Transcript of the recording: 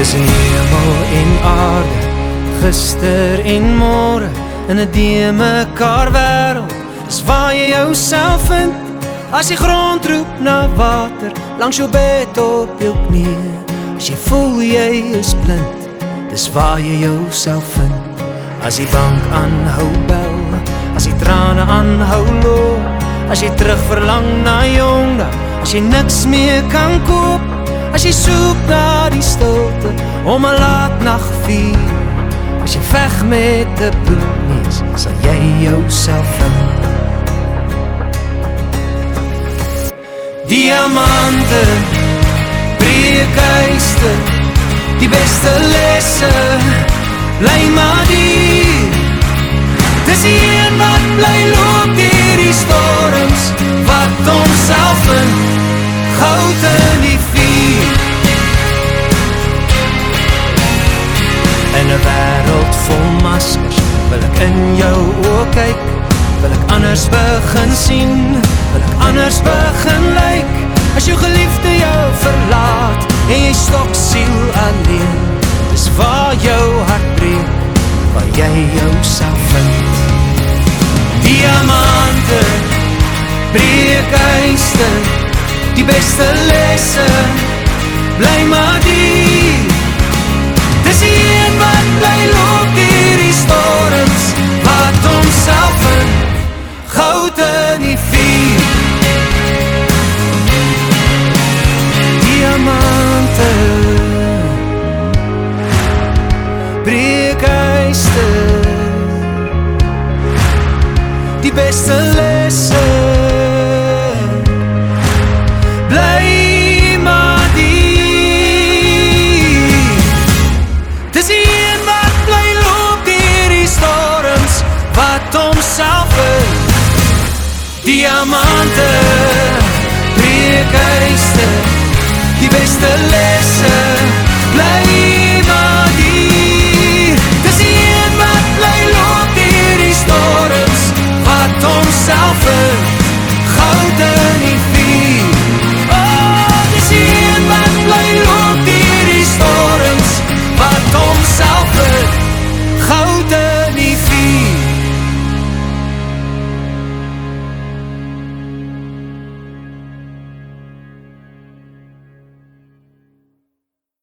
en aarde, gister en môre in 'n die mekaar wêreld. Dis waar jy jouself vind as jy grond roep na water langs jou bed op jou knie. As jy voel jy is blind, dis waar jy jouself vind. As jy bank aanhou bel, as jy trane aanhou loop, as jy terug verlang na jong dae, as jy niks meer kan koop, as jy soek na die stilte om 'n laat nag vier. As jy veg met 'n bloedneus, sal jy jouself vind. Diamante, breekhuiste, die beste lesse, bly maar die. In 'n wêreld vol maskers wil ek in jou oë kyk. Wil ek anders begin sien, wil ek anders begin lyk. As jou geliefde jou verlaat en jy stok siel alleen, dis waar jou hart breek, waar jy jouself vind. Diamante, breekhuiste, die beste lesse, Die beste lesse Bly maar die Dis die een wat bly loop dier die storms Wat homself in Diamante Breekhuiste